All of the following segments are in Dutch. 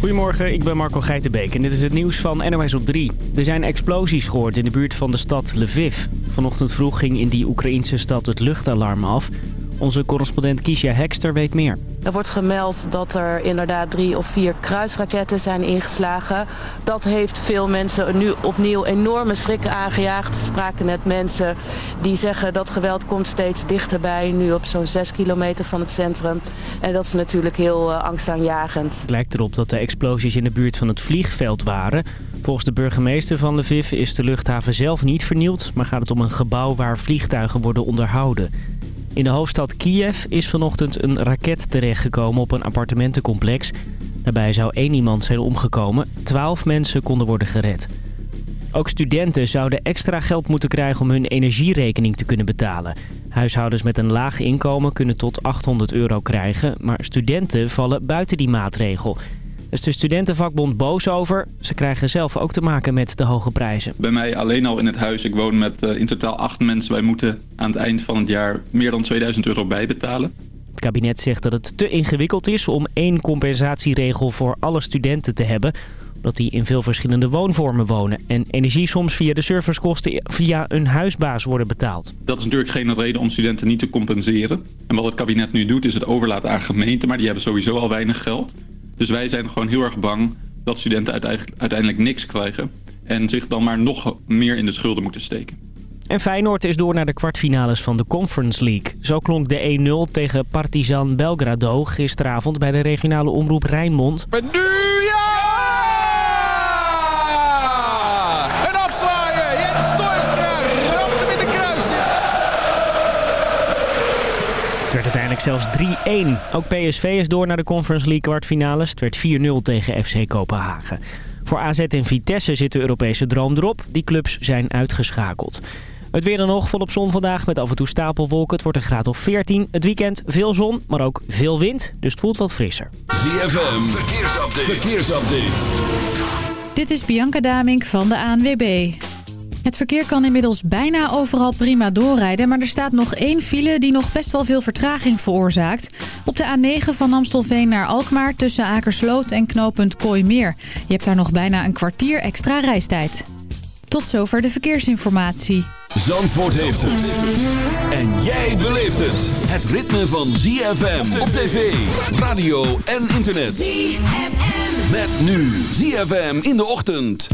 Goedemorgen, ik ben Marco Geitenbeek en dit is het nieuws van NOS op 3. Er zijn explosies gehoord in de buurt van de stad Lviv. Vanochtend vroeg ging in die Oekraïnse stad het luchtalarm af. Onze correspondent Kiesja Hekster weet meer. Er wordt gemeld dat er inderdaad drie of vier kruisraketten zijn ingeslagen. Dat heeft veel mensen nu opnieuw enorme schrik aangejaagd. We spraken net mensen die zeggen dat geweld komt steeds dichterbij. Nu op zo'n zes kilometer van het centrum. En dat is natuurlijk heel uh, angstaanjagend. Het lijkt erop dat de explosies in de buurt van het vliegveld waren. Volgens de burgemeester van Lviv is de luchthaven zelf niet vernield... maar gaat het om een gebouw waar vliegtuigen worden onderhouden. In de hoofdstad Kiev is vanochtend een raket terechtgekomen op een appartementencomplex. Daarbij zou één iemand zijn omgekomen. Twaalf mensen konden worden gered. Ook studenten zouden extra geld moeten krijgen om hun energierekening te kunnen betalen. Huishoudens met een laag inkomen kunnen tot 800 euro krijgen, maar studenten vallen buiten die maatregel is de studentenvakbond boos over. Ze krijgen zelf ook te maken met de hoge prijzen. Bij mij alleen al in het huis. Ik woon met uh, in totaal acht mensen. Wij moeten aan het eind van het jaar meer dan 2000 euro bijbetalen. Het kabinet zegt dat het te ingewikkeld is om één compensatieregel voor alle studenten te hebben omdat die in veel verschillende woonvormen wonen... en energie soms via de servicekosten via een huisbaas worden betaald. Dat is natuurlijk geen reden om studenten niet te compenseren. En wat het kabinet nu doet is het overlaten aan gemeenten... maar die hebben sowieso al weinig geld. Dus wij zijn gewoon heel erg bang dat studenten uiteindelijk niks krijgen. En zich dan maar nog meer in de schulden moeten steken. En Feyenoord is door naar de kwartfinales van de Conference League. Zo klonk de 1-0 tegen Partizan Belgrado gisteravond bij de regionale omroep Rijnmond. En nu zelfs 3-1. Ook PSV is door naar de Conference League kwartfinales. Het werd 4-0 tegen FC Kopenhagen. Voor AZ en Vitesse zit de Europese droom erop. Die clubs zijn uitgeschakeld. Het weer dan nog, volop zon vandaag met af en toe stapelwolken. Het wordt een graad of 14. Het weekend veel zon, maar ook veel wind. Dus het voelt wat frisser. ZFM, verkeersupdate. verkeersupdate. Dit is Bianca Damink van de ANWB. Het verkeer kan inmiddels bijna overal prima doorrijden... maar er staat nog één file die nog best wel veel vertraging veroorzaakt. Op de A9 van Amstelveen naar Alkmaar tussen Akersloot en knooppunt Kooimeer. Je hebt daar nog bijna een kwartier extra reistijd. Tot zover de verkeersinformatie. Zandvoort heeft het. En jij beleeft het. Het ritme van ZFM op tv, radio en internet. ZFM. Met nu ZFM in de ochtend.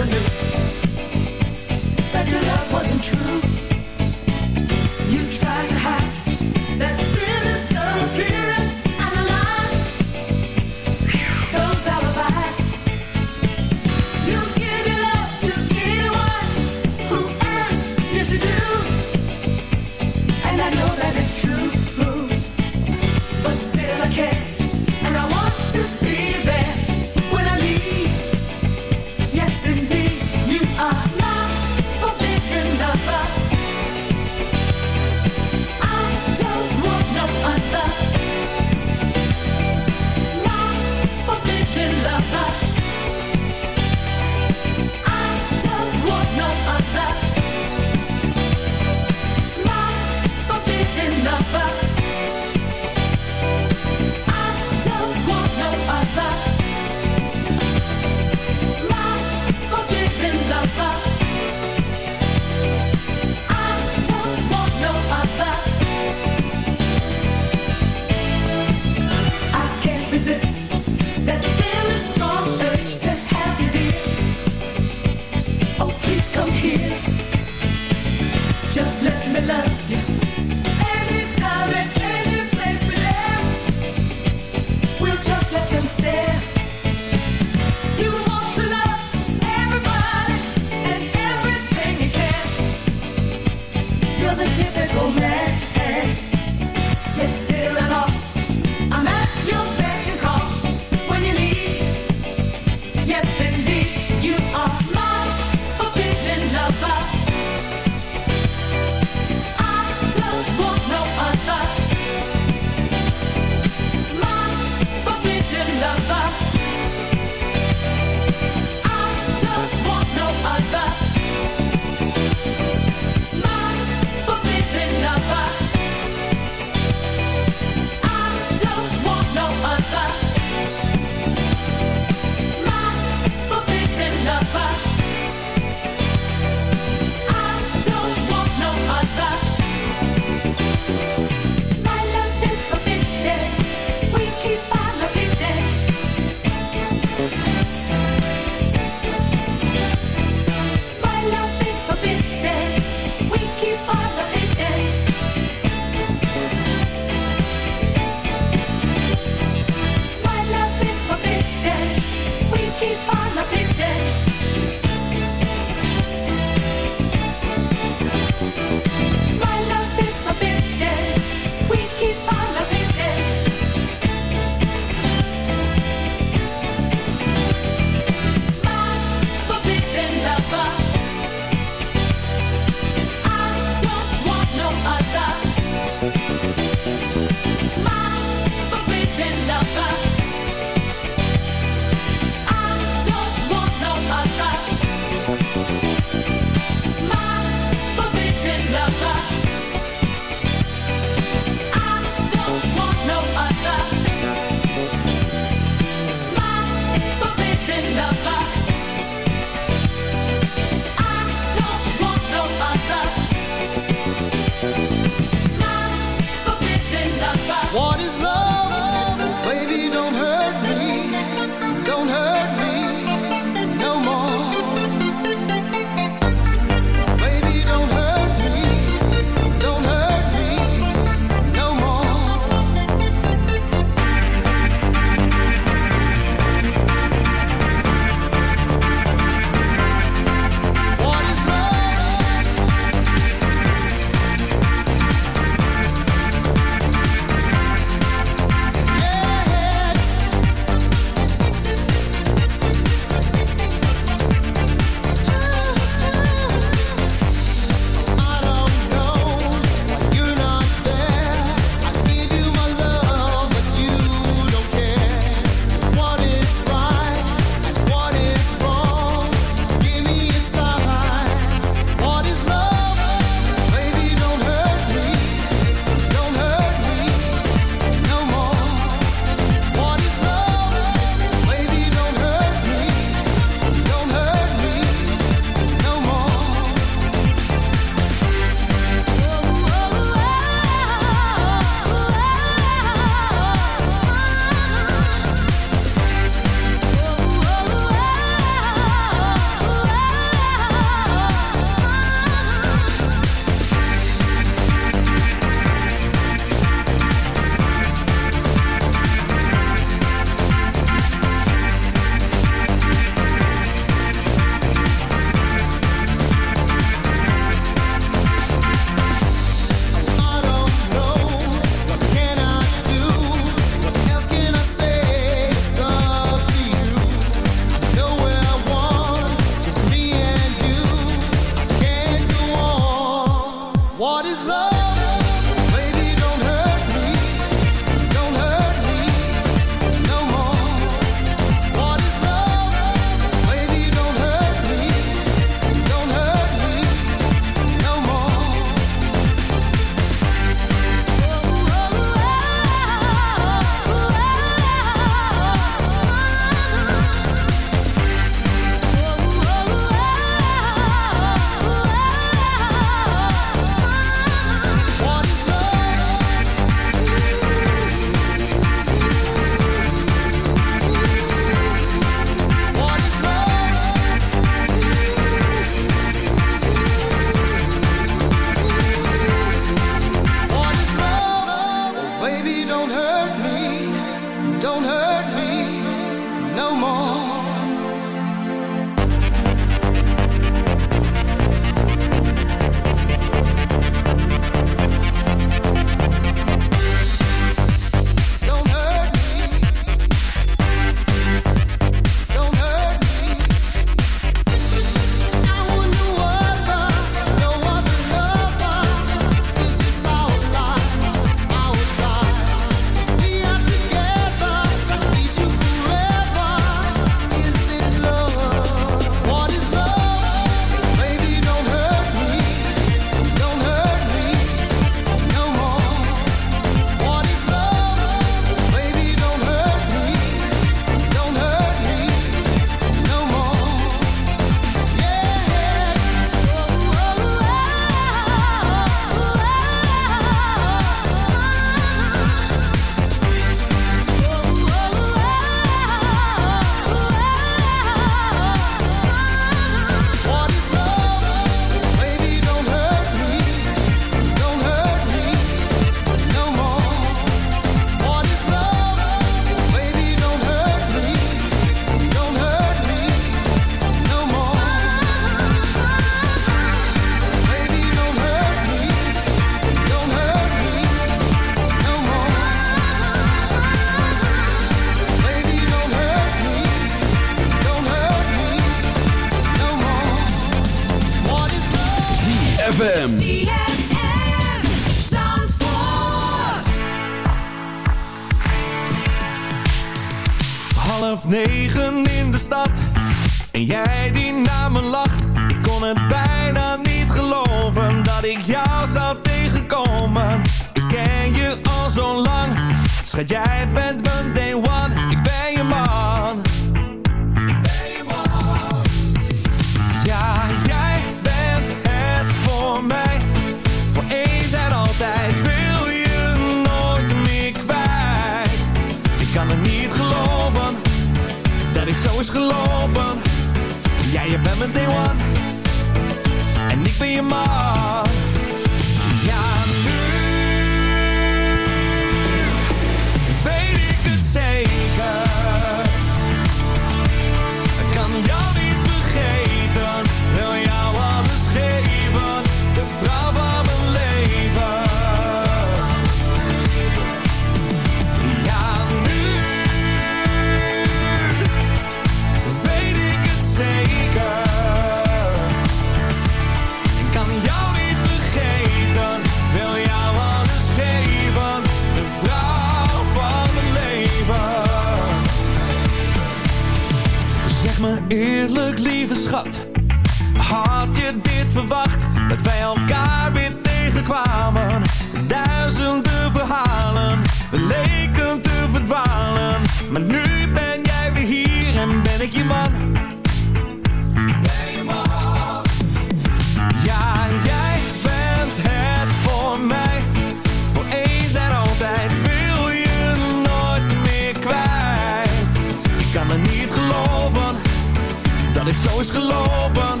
is gelopen.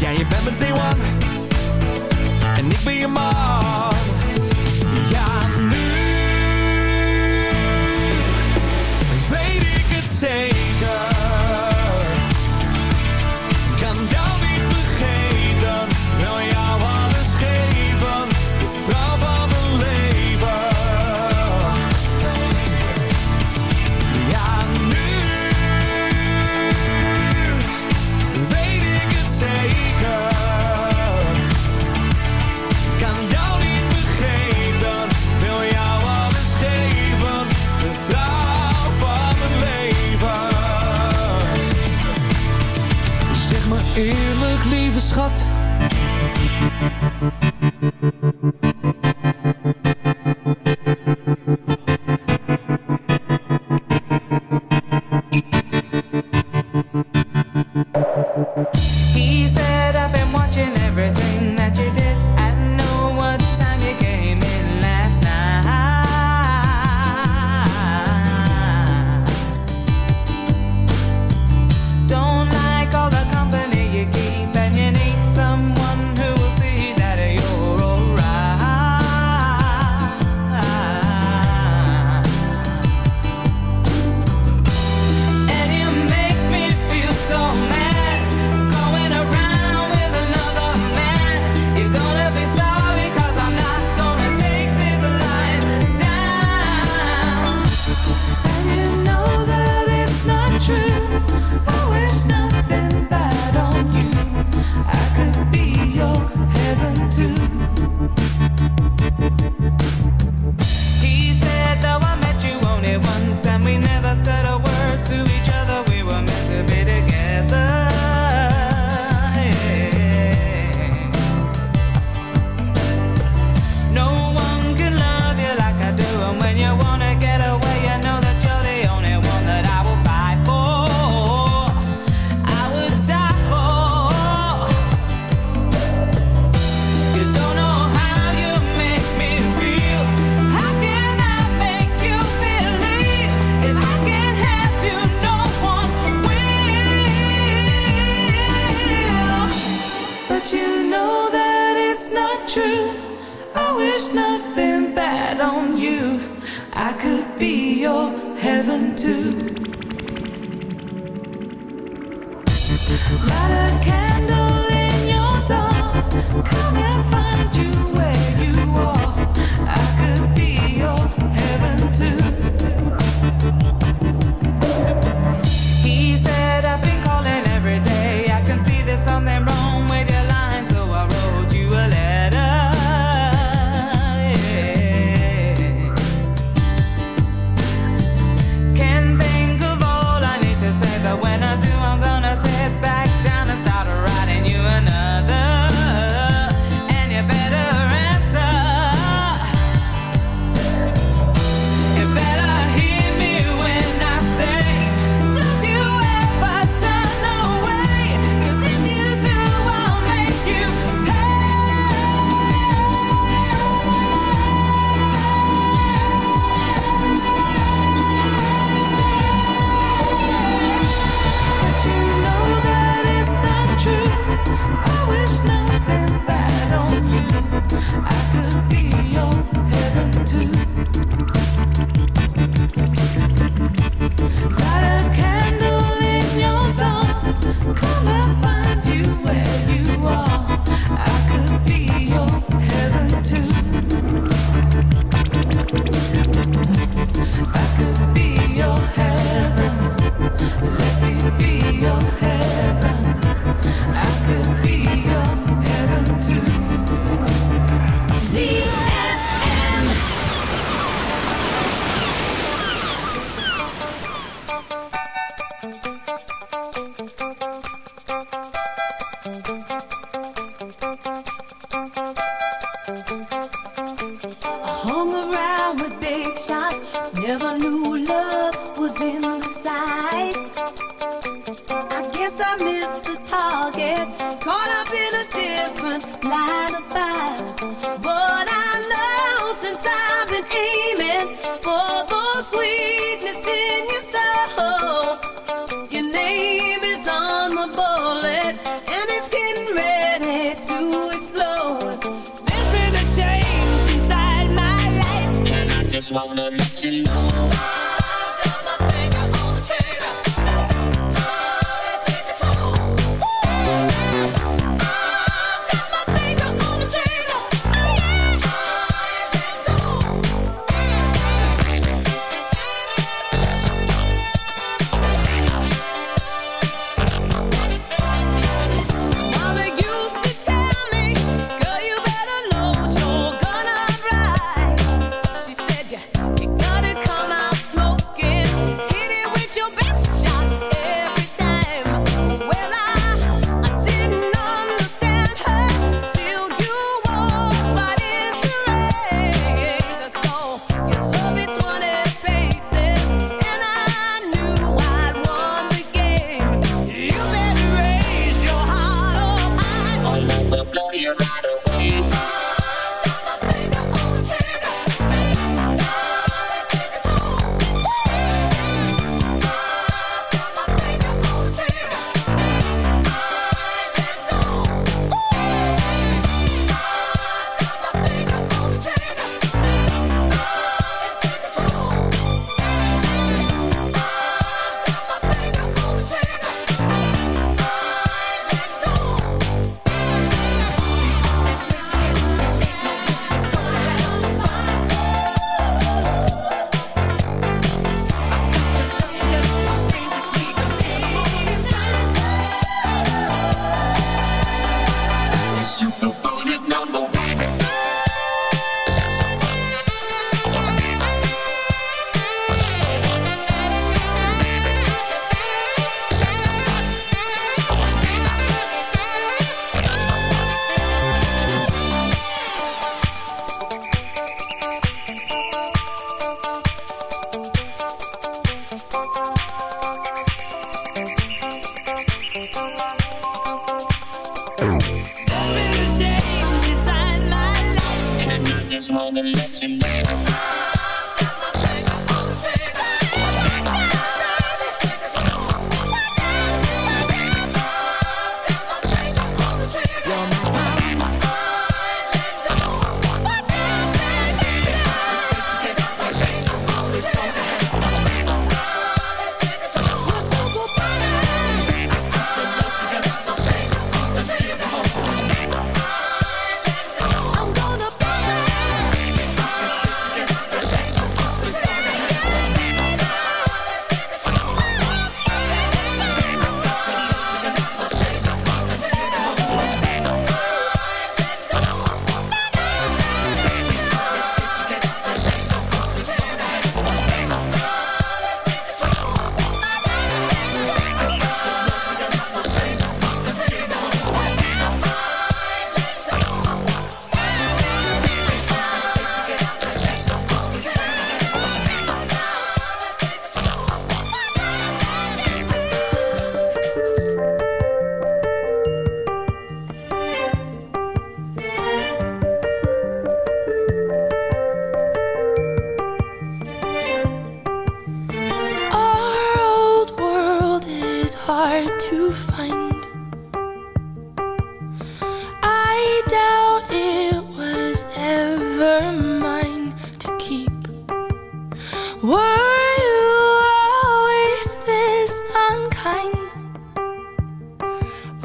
Jij, ja, je bent mijn day one. En ik ben je man.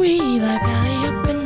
We lie belly up in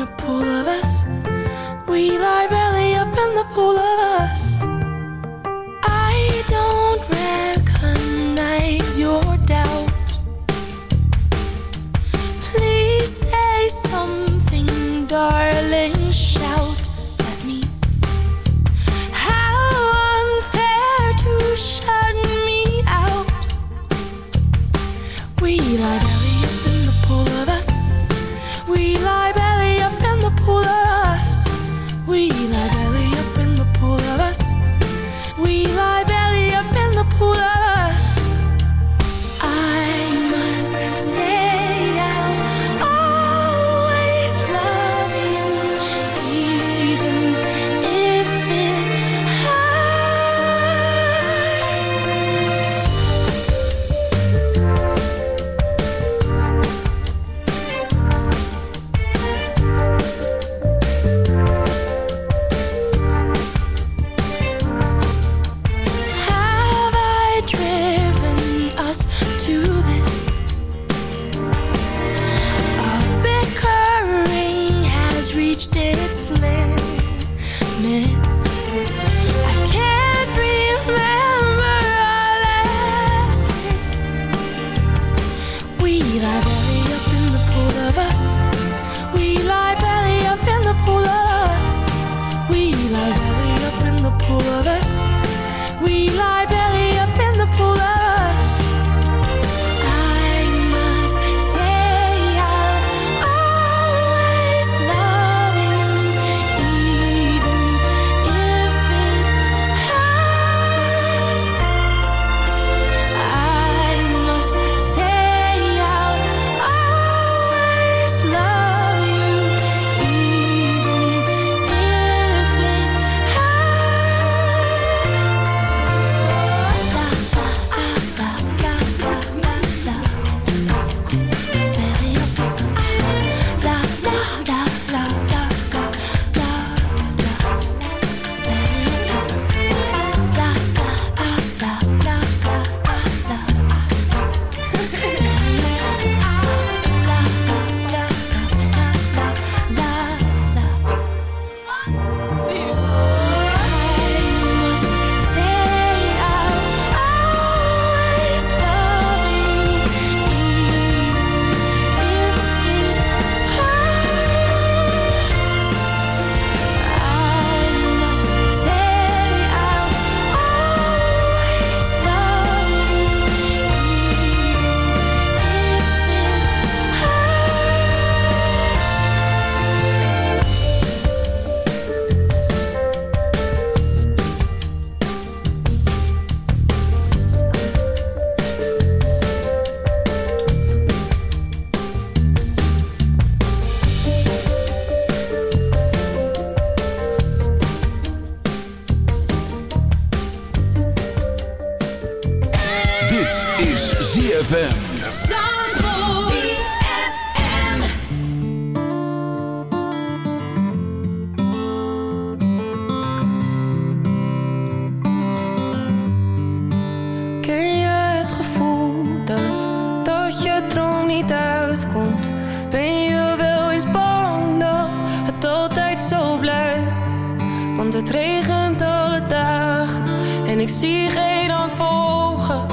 het regent alle dagen en ik zie geen hand volgen.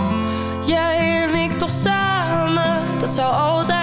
Jij en ik toch samen, dat zou altijd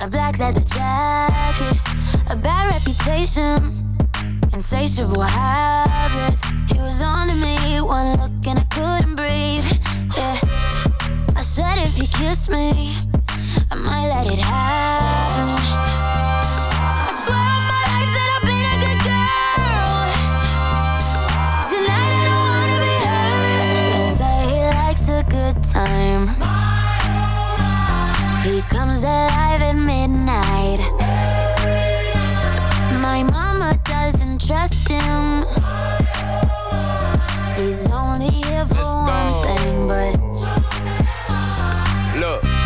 a black leather jacket, a bad reputation, insatiable habits. He was on to me, one look and I couldn't breathe. Yeah, I said if he kissed me, I might let it happen. Trust him.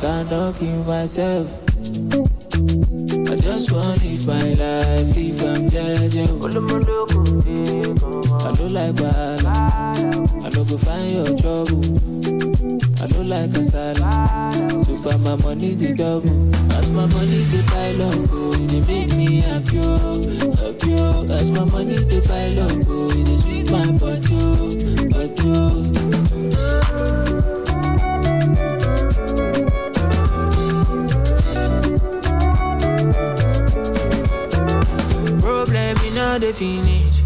Can't in myself. I just want to live my life if I'm judging. I don't like bad. I don't go find your trouble. I don't like kasala. So far my money the double. As my money the pile up, oh, it make me happy, oh, happy. oh. As my money the pile up, oh, it sweet my body, oh, oh. All the finish.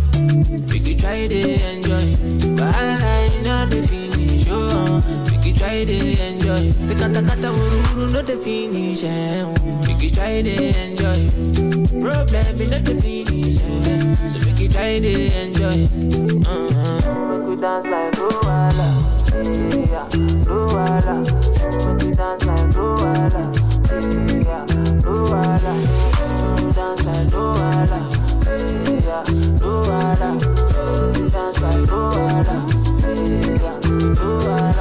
We could try to enjoy. While I know the finish. Oh, we could try to enjoy. Say kata kata uru uru no the finish. Eh. We could try to enjoy. Problem all the finish. Eh. So we could try to enjoy. Uh-huh. We could dance like Luala. Yeah, Luala. We could dance like Luala. Yeah, Luala. We could dance like Luala do I, do dance like do I, do I.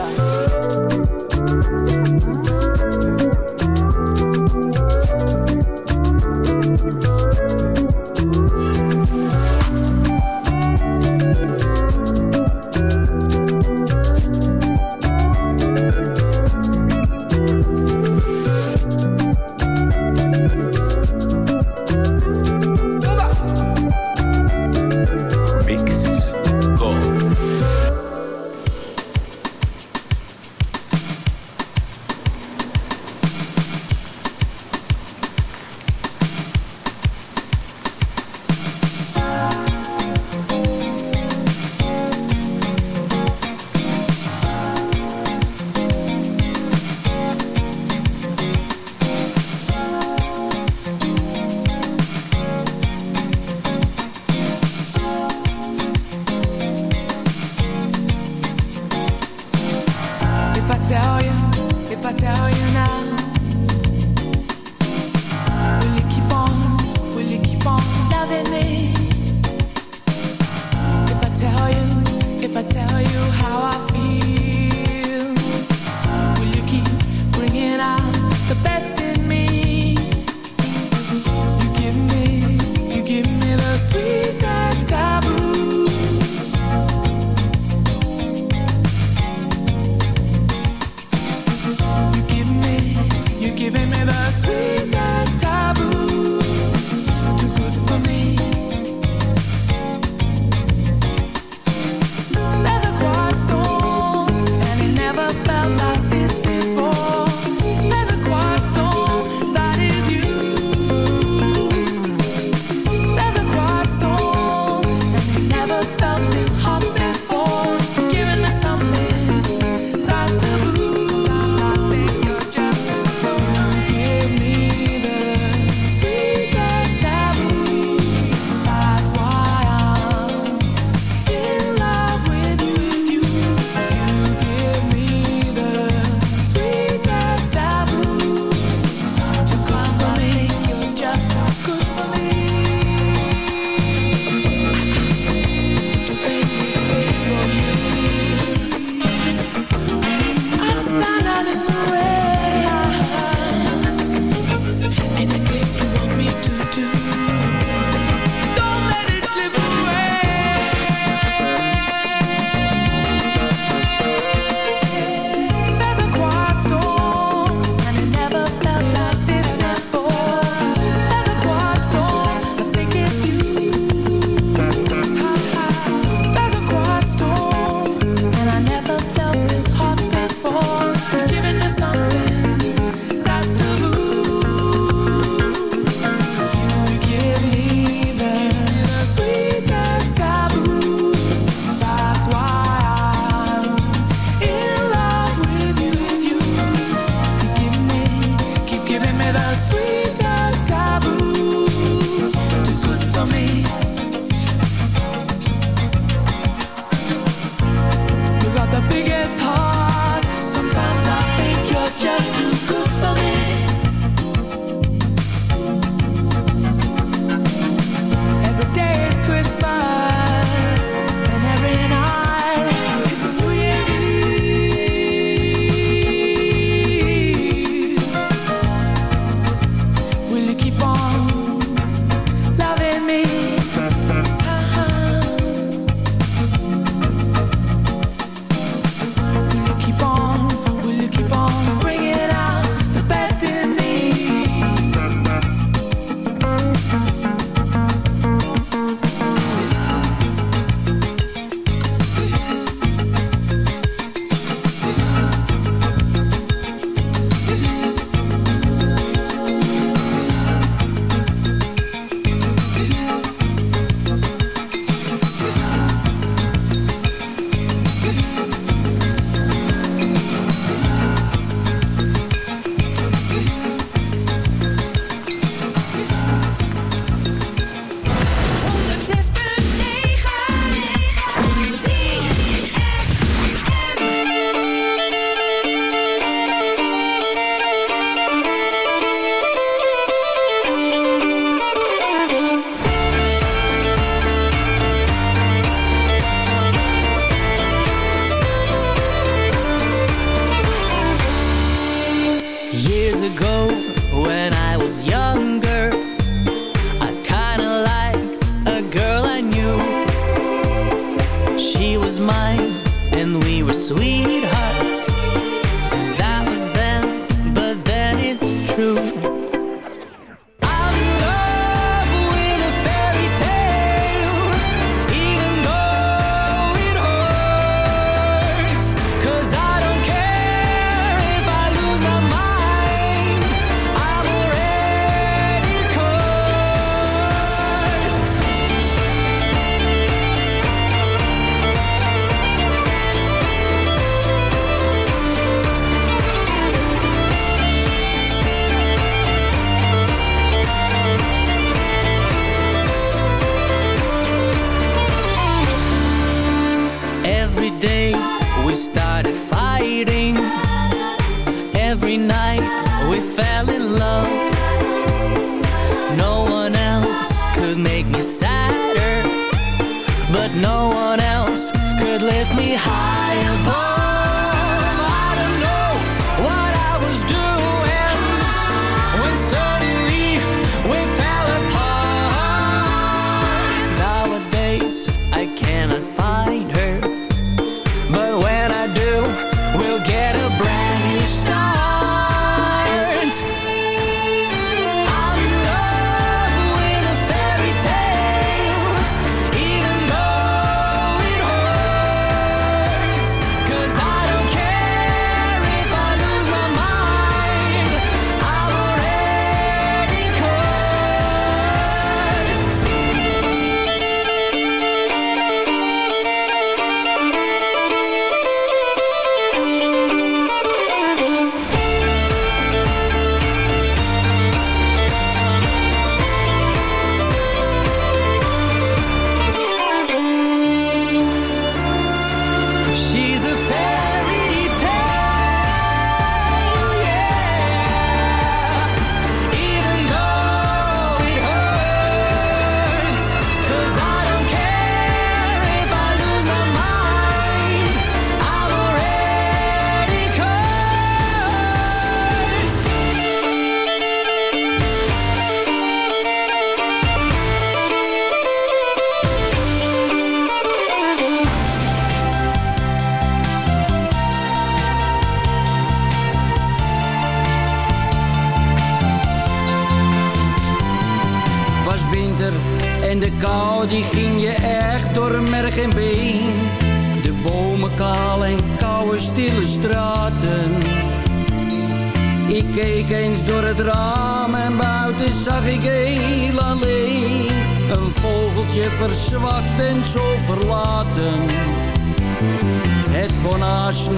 verzwakt en zo verlaten. Het kon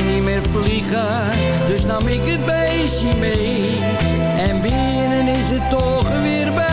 niet meer vliegen, dus nam ik het beestje mee. En binnen is het toch weer bij.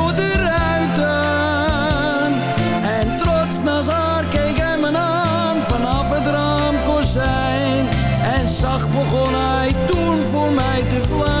de voir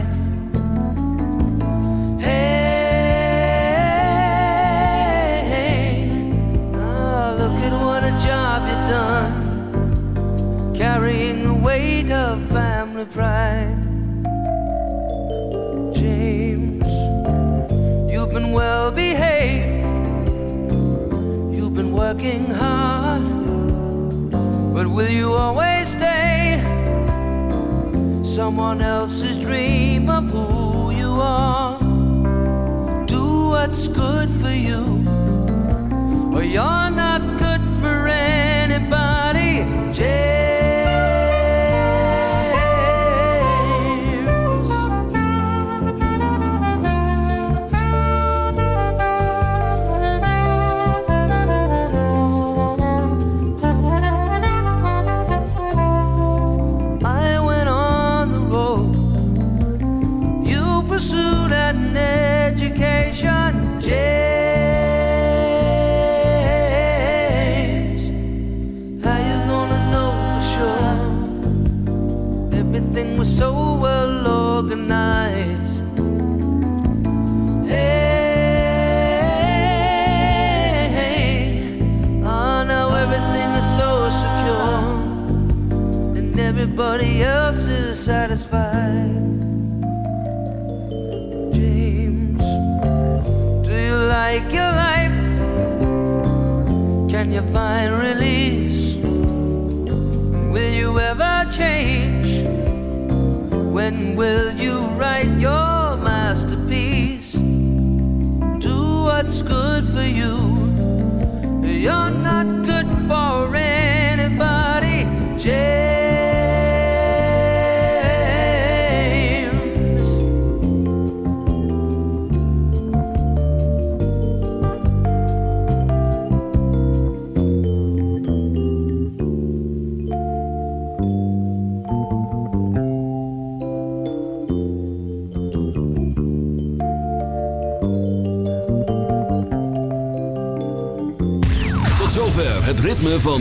someone else's